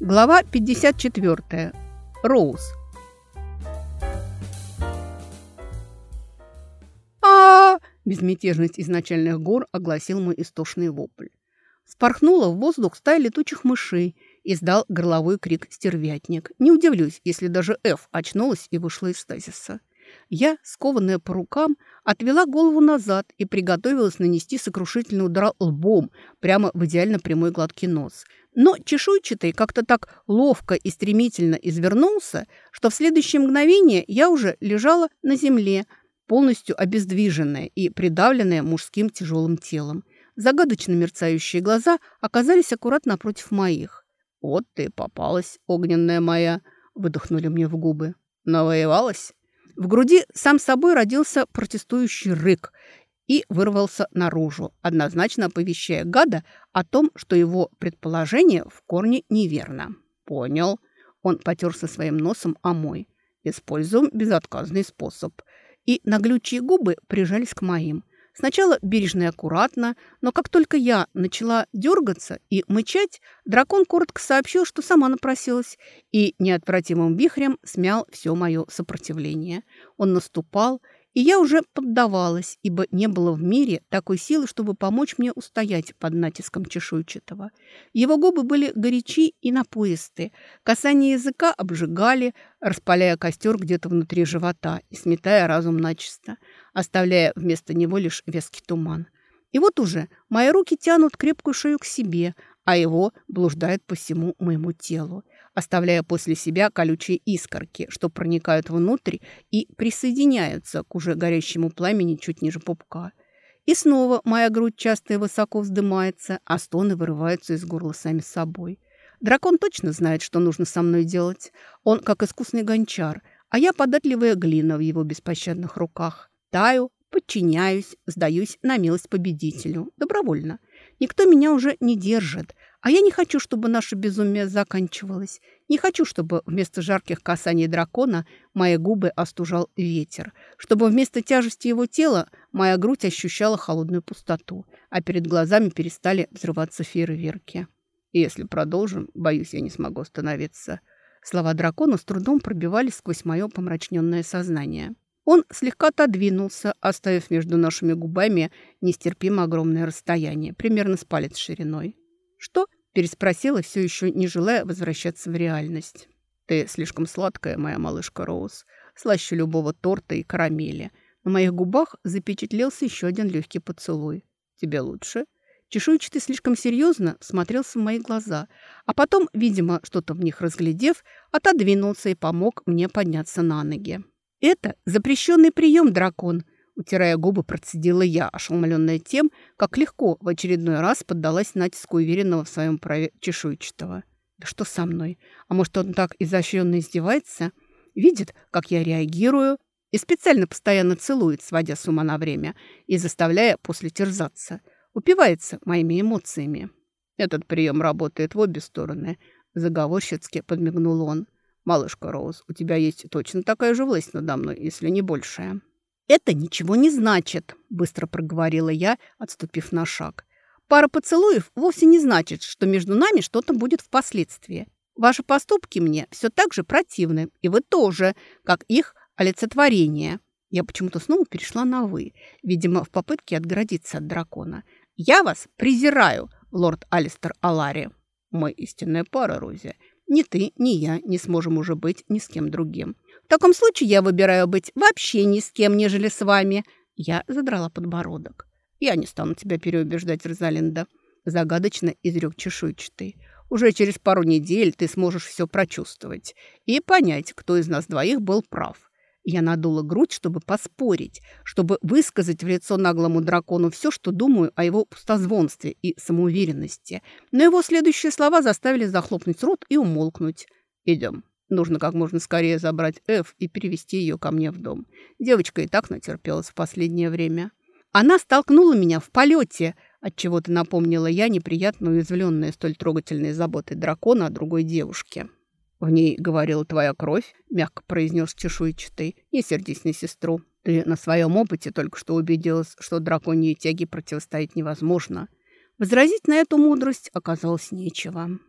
Глава 54. Роуз. а, Безмятежность изначальных гор огласил мой истошный вопль. Спорхнула в воздух стая летучих мышей, издал горловой крик стервятник. Не удивлюсь, если даже Ф очнулась и вышла из стазиса. Я, скованная по рукам, отвела голову назад и приготовилась нанести сокрушительный удар лбом прямо в идеально прямой гладкий нос. Но чешуйчатый как-то так ловко и стремительно извернулся, что в следующее мгновение я уже лежала на земле, полностью обездвиженная и придавленная мужским тяжелым телом. Загадочно мерцающие глаза оказались аккуратно напротив моих. «Вот ты попалась, огненная моя!» – выдохнули мне в губы. «Навоевалась?» В груди сам собой родился протестующий рык и вырвался наружу, однозначно оповещая гада о том, что его предположение в корне неверно. «Понял». Он потерся своим носом о мой. «Используем безотказный способ». И наглючие губы прижались к моим. Сначала бережно и аккуратно, но как только я начала дергаться и мычать, дракон коротко сообщил, что сама напросилась, и неотвратимым вихрем смял все мое сопротивление. Он наступал, и я уже поддавалась, ибо не было в мире такой силы, чтобы помочь мне устоять под натиском чешуйчатого. Его губы были горячи и напоисты, касание языка обжигали, распаляя костер где-то внутри живота и сметая разум начисто оставляя вместо него лишь веский туман. И вот уже мои руки тянут крепкую шею к себе, а его блуждает по всему моему телу, оставляя после себя колючие искорки, что проникают внутрь и присоединяются к уже горящему пламени чуть ниже пупка. И снова моя грудь часто и высоко вздымается, а стоны вырываются из горла сами собой. Дракон точно знает, что нужно со мной делать. Он как искусный гончар, а я податливая глина в его беспощадных руках. Таю, подчиняюсь, сдаюсь на милость победителю. Добровольно. Никто меня уже не держит. А я не хочу, чтобы наше безумие заканчивалось. Не хочу, чтобы вместо жарких касаний дракона мои губы остужал ветер. Чтобы вместо тяжести его тела моя грудь ощущала холодную пустоту, а перед глазами перестали взрываться фейерверки. если продолжим, боюсь, я не смогу остановиться. Слова дракона с трудом пробивались сквозь мое помрачненное сознание. Он слегка отодвинулся, оставив между нашими губами нестерпимо огромное расстояние, примерно с палец шириной. «Что?» – переспросила, все еще не желая возвращаться в реальность. «Ты слишком сладкая, моя малышка Роуз, слаще любого торта и карамели. На моих губах запечатлелся еще один легкий поцелуй. Тебе лучше?» Чешуйчатый слишком серьезно смотрелся в мои глаза, а потом, видимо, что-то в них разглядев, отодвинулся и помог мне подняться на ноги. «Это запрещенный прием, дракон!» Утирая губы, процедила я, ошеломленная тем, как легко в очередной раз поддалась натиску уверенного в своем праве чешуйчатого. «Да что со мной? А может, он так изощренно издевается? Видит, как я реагирую, и специально постоянно целует, сводя с ума на время, и заставляя после терзаться. Упивается моими эмоциями. Этот прием работает в обе стороны», – заговорщицки подмигнул он. «Малышка Роуз, у тебя есть точно такая же власть надо мной, если не большая». «Это ничего не значит», – быстро проговорила я, отступив на шаг. «Пара поцелуев вовсе не значит, что между нами что-то будет впоследствии. Ваши поступки мне все так же противны, и вы тоже, как их олицетворение». Я почему-то снова перешла на «вы», видимо, в попытке отгородиться от дракона. «Я вас презираю, лорд Алистер Алари». «Мы истинная пара, Рози. Ни ты, ни я не сможем уже быть ни с кем другим. В таком случае я выбираю быть вообще ни с кем, нежели с вами. Я задрала подбородок. Я не стану тебя переубеждать, Розалинда. Загадочно изрек чешуйчатый. Уже через пару недель ты сможешь все прочувствовать и понять, кто из нас двоих был прав. Я надула грудь, чтобы поспорить, чтобы высказать в лицо наглому дракону все, что думаю о его пустозвонстве и самоуверенности. Но его следующие слова заставили захлопнуть рот и умолкнуть. «Идем. Нужно как можно скорее забрать Эф и перевести ее ко мне в дом. Девочка и так натерпелась в последнее время. Она столкнула меня в полете, отчего-то напомнила я, неприятно уязвленная столь трогательной заботой дракона о другой девушке». «В ней говорила твоя кровь», — мягко произнес чешуйчатый. «Не сердись на сестру. Ты на своем опыте только что убедилась, что драконьей тяги противостоять невозможно». Возразить на эту мудрость оказалось нечего.